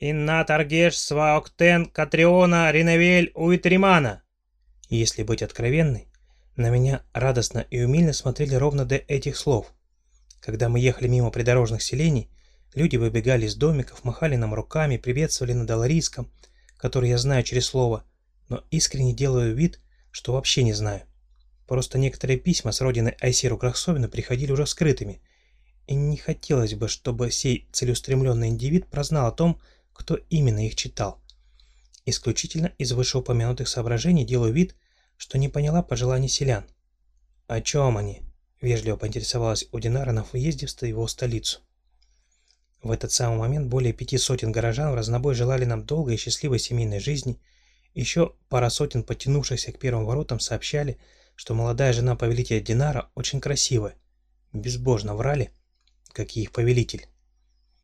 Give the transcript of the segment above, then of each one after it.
«Инна Таргеш Сваоктен Катриона Риневель Уитримана». Если быть откровенной, на меня радостно и умильно смотрели ровно до этих слов. Когда мы ехали мимо придорожных селений, люди выбегали из домиков, махали нам руками, приветствовали на доларийском, который я знаю через слово, но искренне делаю вид, что вообще не знаю. Просто некоторые письма с родины Айсиру Крахсовина приходили уже скрытыми, и не хотелось бы, чтобы сей целеустремленный индивид прознал о том, кто именно их читал. Исключительно из вышеупомянутых соображений делаю вид, что не поняла пожеланий селян. «О чем они?» – вежливо поинтересовалась у Динара на въезде в его столицу. В этот самый момент более пяти сотен горожан в разнобой желали нам долгой и счастливой семейной жизни. Еще пара сотен, потянувшихся к первым воротам, сообщали, что молодая жена повелителя Динара очень красивая. Безбожно врали, какие их повелитель.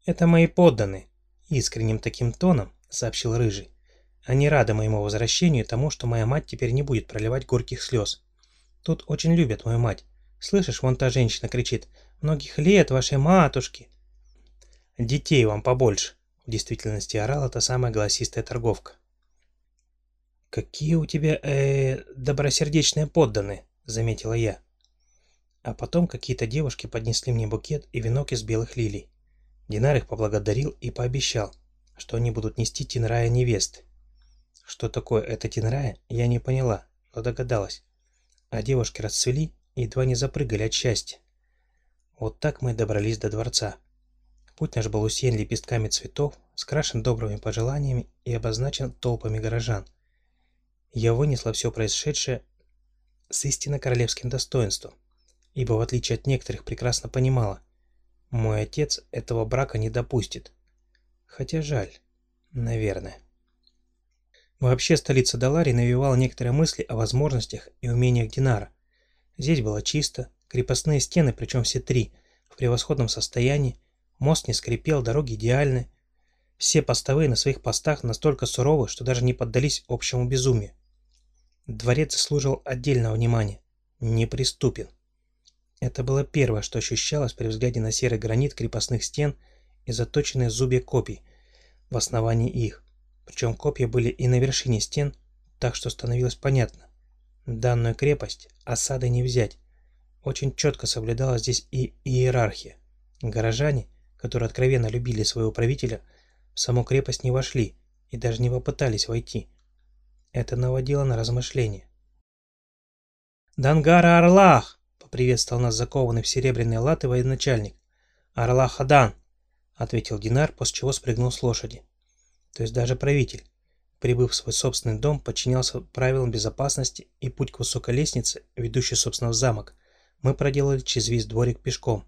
«Это мои подданные», — искренним таким тоном сообщил Рыжий. Они рады моему возвращению и тому, что моя мать теперь не будет проливать горьких слез. Тут очень любят мою мать. Слышишь, вон та женщина кричит «Многих лет вашей матушки!» «Детей вам побольше!» В действительности орала та самая голосистая торговка. «Какие у тебя, э, добросердечные подданные!» — заметила я. А потом какие-то девушки поднесли мне букет и венок из белых лилий. Динар их поблагодарил и пообещал, что они будут нести Тинрая невесты. Что такое это Тинрая, я не поняла, но догадалась. А девушки расцвели и едва не запрыгали от счастья. Вот так мы добрались до дворца. Путь наш был усеян лепестками цветов, скрашен добрыми пожеланиями и обозначен толпами горожан. Я вынесла все происшедшее с истинно королевским достоинством, ибо в отличие от некоторых прекрасно понимала, мой отец этого брака не допустит. Хотя жаль, наверное. Вообще столица Далари навевала некоторые мысли о возможностях и умениях Динара. Здесь было чисто, крепостные стены, причем все три, в превосходном состоянии, мост не скрипел, дороги идеальны. Все постовые на своих постах настолько суровы, что даже не поддались общему безумию. Дворец заслуживал отдельного внимания. Неприступен. Это было первое, что ощущалось при взгляде на серый гранит крепостных стен и заточенные зубья копий в основании их. Причем копья были и на вершине стен, так что становилось понятно. Данную крепость осадой не взять. Очень четко соблюдалась здесь и иерархия. Горожане, которые откровенно любили своего правителя, в саму крепость не вошли и даже не попытались войти. Это наводило на размышления. «Дангара Орлах!» — поприветствовал нас закованный в серебряные латы военачальник. «Орлах Адан!» — ответил Динар, после чего спрыгнул с лошади. То есть даже правитель, прибыв в свой собственный дом, подчинялся правилам безопасности и путь к высокой лестнице, ведущей, собственно, в замок, мы проделали через весь дворик пешком.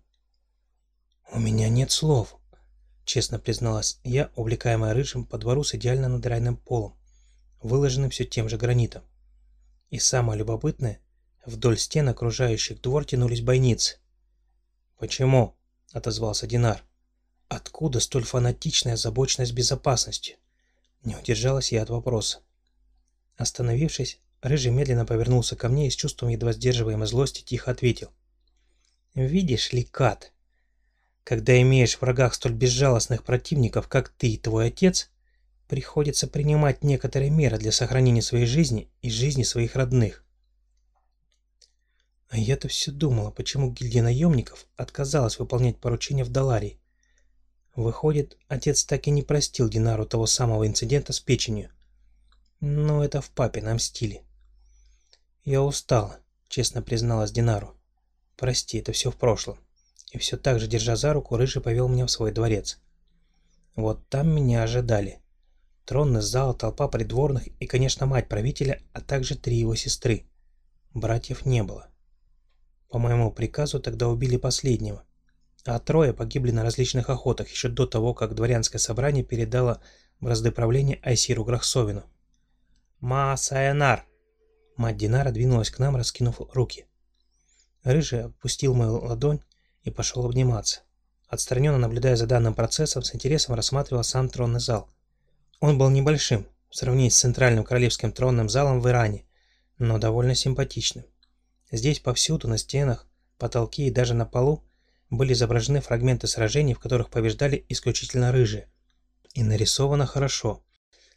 «У меня нет слов», — честно призналась я, увлекаемая рыжим по двору с идеально надраенным полом, выложенным все тем же гранитом. И самое любопытное, вдоль стен, окружающих двор, тянулись бойницы. «Почему?» — отозвался Динар. Откуда столь фанатичная озабоченность безопасностью? Не удержалась я от вопроса. Остановившись, Рыжий медленно повернулся ко мне и с чувством едва сдерживаемой злости тихо ответил. «Видишь ли, Кат, когда имеешь в врагах столь безжалостных противников, как ты и твой отец, приходится принимать некоторые меры для сохранения своей жизни и жизни своих родных. А я-то все думала, почему гильдия наемников отказалась выполнять поручения в Даларии. Выходит, отец так и не простил Динару того самого инцидента с печенью. Но это в папином стиле. Я устала, честно призналась Динару. Прости, это все в прошлом. И все так же, держа за руку, Рыжий повел меня в свой дворец. Вот там меня ожидали. Тронный зал, толпа придворных и, конечно, мать правителя, а также три его сестры. Братьев не было. По моему приказу тогда убили последнего а трое погибли на различных охотах еще до того, как дворянское собрание передало бразды правления Айсиру Грахсовину. «Ма Сайонар!» Мать Динара двинулась к нам, раскинув руки. Рыжий опустил мою ладонь и пошел обниматься. Отстраненно наблюдая за данным процессом, с интересом рассматривал сам тронный зал. Он был небольшим, в сравнении с центральным королевским тронным залом в Иране, но довольно симпатичным. Здесь повсюду, на стенах, потолке и даже на полу были изображены фрагменты сражений, в которых побеждали исключительно рыжие. И нарисовано хорошо,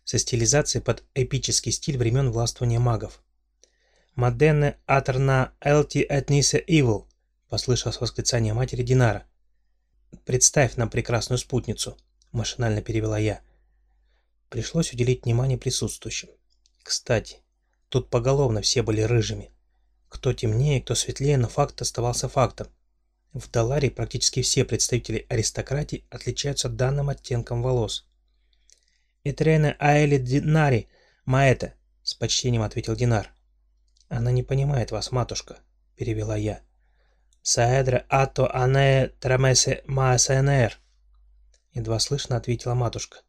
со стилизацией под эпический стиль времен властвования магов. «Маденне атерна элти этнисе ивл», — послышалось восклицание матери Динара. «Представь нам прекрасную спутницу», — машинально перевела я. Пришлось уделить внимание присутствующим. Кстати, тут поголовно все были рыжими. Кто темнее, кто светлее, но факт оставался фактом. В Даларии практически все представители аристократии отличаются данным оттенком волос. «Итрене Аэли Динари, Маэта», — с почтением ответил Динар. «Она не понимает вас, матушка», — перевела я. «Саэдре ато ане трамесе маасэнэр», — едва слышно ответила матушка.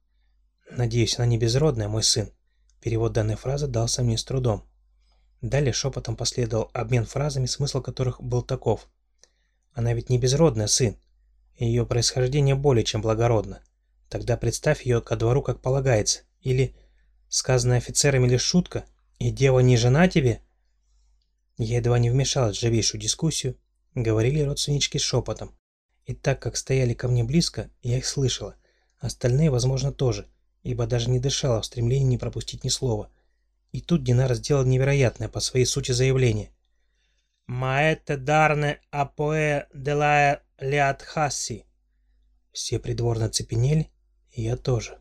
«Надеюсь, она не безродная, мой сын». Перевод данной фразы дался мне с трудом. Далее шепотом последовал обмен фразами, смысл которых был таков. Она ведь не безродная, сын. Ее происхождение более чем благородно. Тогда представь ее ко двору как полагается. Или, сказанная офицерами лишь шутка, и дева не жена тебе? Я едва не вмешалась в живейшую дискуссию, говорили родственнички шепотом. И так как стояли ко мне близко, я их слышала. Остальные, возможно, тоже, ибо даже не дышала в стремлении не пропустить ни слова. И тут Динар сделал невероятное по своей сути заявление. «Маэте дарне апоэ делая лиатхасси». Все придворно цепенели, и я тоже.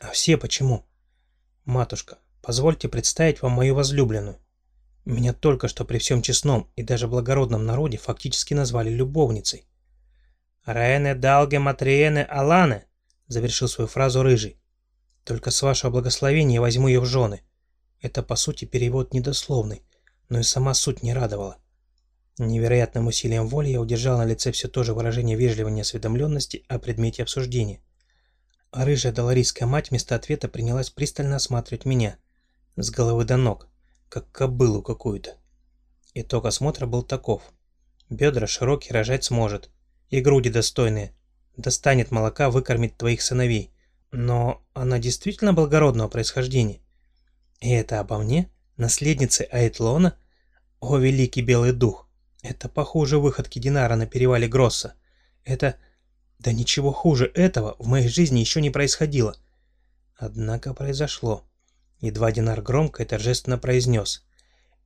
«А все почему?» «Матушка, позвольте представить вам мою возлюбленную. Меня только что при всем честном и даже благородном народе фактически назвали любовницей. «Раэне далге матриене алане», — завершил свою фразу Рыжий. Только с вашего благословения возьму ее в жены. Это, по сути, перевод недословный, но и сама суть не радовала. Невероятным усилием воли я удержал на лице все то же выражение вежливой неосведомленности о предмете обсуждения. А рыжая доларийская мать вместо ответа принялась пристально осматривать меня, с головы до ног, как кобылу какую-то. Итог осмотра был таков. Бедра широкие, рожать сможет. И груди достойные. Достанет молока выкормить твоих сыновей. Но она действительно благородного происхождения. И это обо мне, наследнице Айтлона? О, великий белый дух! Это похуже выходки Динара на перевале Гросса. Это... Да ничего хуже этого в моей жизни еще не происходило. Однако произошло. Едва Динар громко и торжественно произнес.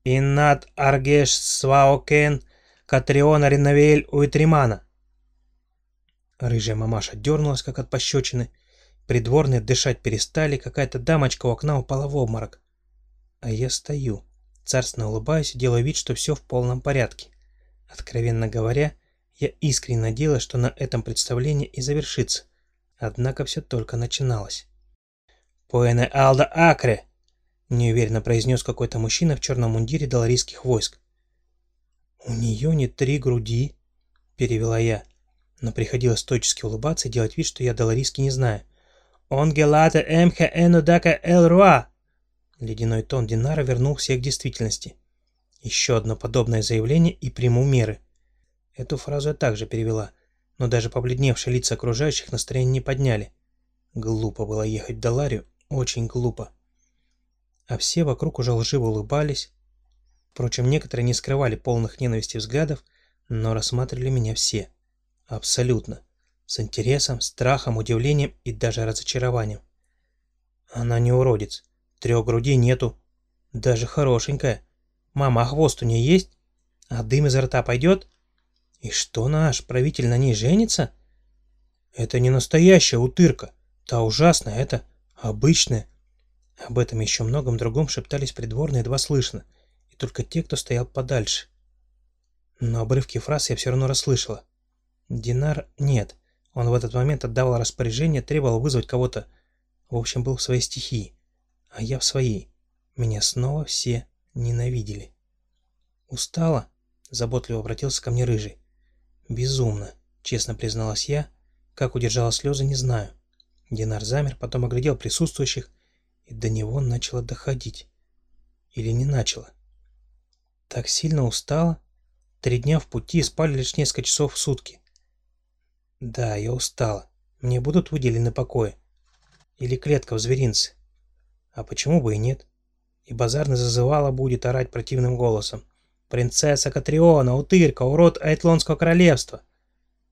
«Иннат аргеш сваокен катриона риновель уитримана». Рыжая мамаша дернулась, как от пощечины, Придворные дышать перестали, какая-то дамочка у окна упала в обморок. А я стою, царственно улыбаюсь и делаю вид, что все в полном порядке. Откровенно говоря, я искренне надеялась, что на этом представление и завершится. Однако все только начиналось. «Пуэне Алда Акре!» — неуверенно произнес какой-то мужчина в черном мундире доларийских войск. «У нее не три груди», — перевела я, но приходилось стойчески улыбаться и делать вид, что я доларийский не знаю. «Он гелата эмхе энудака эл руа!» Ледяной тон Динара вернул всех к действительности. Еще одно подобное заявление и приму меры. Эту фразу я также перевела, но даже побледневшие лица окружающих настроение не подняли. Глупо было ехать в Даларию, очень глупо. А все вокруг уже лживо улыбались. Впрочем, некоторые не скрывали полных ненависти взглядов, но рассматривали меня все. Абсолютно. С интересом, страхом, удивлением и даже разочарованием. Она не уродец. Трех грудей нету. Даже хорошенькая. Мама, а хвост у нее есть? А дым изо рта пойдет? И что наш правитель на ней женится? Это не настоящая утырка. Та ужасная, это обычная. Об этом и еще многом другом шептались придворные едва слышно, и только те, кто стоял подальше. Но обрывки фраз я все равно расслышала. Динар нет. Он в этот момент отдавал распоряжение, требовал вызвать кого-то. В общем, был в своей стихии. А я в своей. Меня снова все ненавидели. «Устала?» – заботливо обратился ко мне Рыжий. «Безумно», – честно призналась я. Как удержала слезы, не знаю. Динар замер, потом оглядел присутствующих, и до него начало доходить. Или не начало. Так сильно устала. Три дня в пути, спали лишь несколько часов в сутки. Да, я устала. Мне будут выделены покои. Или клетка в зверинце. А почему бы и нет? И базарный зазывала будет орать противным голосом. «Принцесса Катриона, утырка, урод Айтлонского королевства!»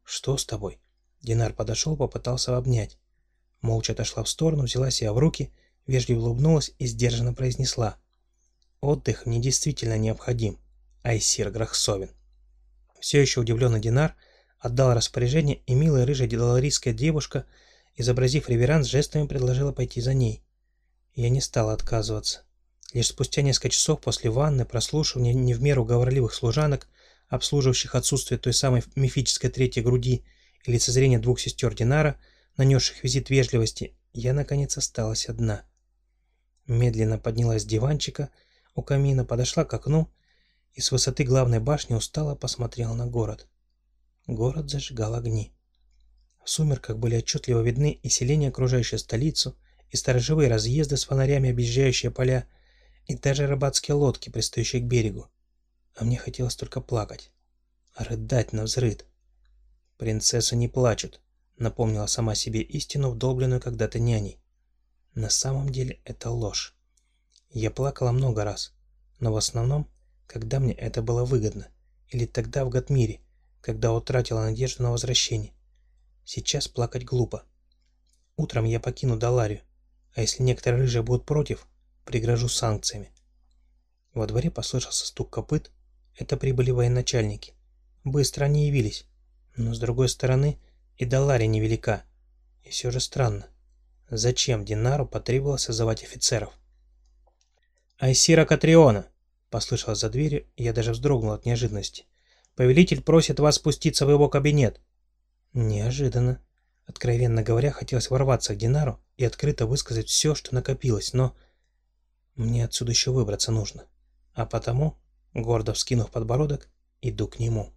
«Что с тобой?» Динар подошел, попытался обнять. Молча отошла в сторону, взяла себя в руки, вежливо улыбнулась и сдержанно произнесла. «Отдых мне действительно необходим, Айсир Грахсовин». Все еще удивленный Динар отдал распоряжение, и милая рыжая доларийская девушка, изобразив реверанс, жестами предложила пойти за ней. Я не стала отказываться. Лишь спустя несколько часов после ванны, прослушивания не в меру говорливых служанок, обслуживающих отсутствие той самой мифической третьей груди и лицезрение двух сестер Динара, нанесших визит вежливости, я, наконец, осталась одна. Медленно поднялась с диванчика у камина, подошла к окну и с высоты главной башни устало посмотрела на город. Город зажигал огни. В сумерках были отчетливо видны и селения, окружающие столицу, и сторожевые разъезды с фонарями, объезжающие поля, и даже рыбацкие лодки, пристающие к берегу. А мне хотелось только плакать. Рыдать на взрыд. «Принцессы не плачут», — напомнила сама себе истину, вдолбленную когда-то няней. На самом деле это ложь. Я плакала много раз, но в основном, когда мне это было выгодно, или тогда в Гатмире, когда утратила надежду на возвращение. Сейчас плакать глупо. Утром я покину Даларию, а если некоторые рыжие будут против, пригрожу санкциями. Во дворе послышался стук копыт. Это прибыли военачальники. Быстро они явились. Но с другой стороны, и Далария невелика. И все же странно. Зачем Динару потребовалось созывать офицеров? «Айсира Катриона!» — послышалось за дверью, я даже вздрогнул от неожиданности. «Повелитель просит вас спуститься в его кабинет». Неожиданно. Откровенно говоря, хотелось ворваться к Динару и открыто высказать все, что накопилось, но... Мне отсюда еще выбраться нужно. А потому, гордо вскинув подбородок, иду к нему.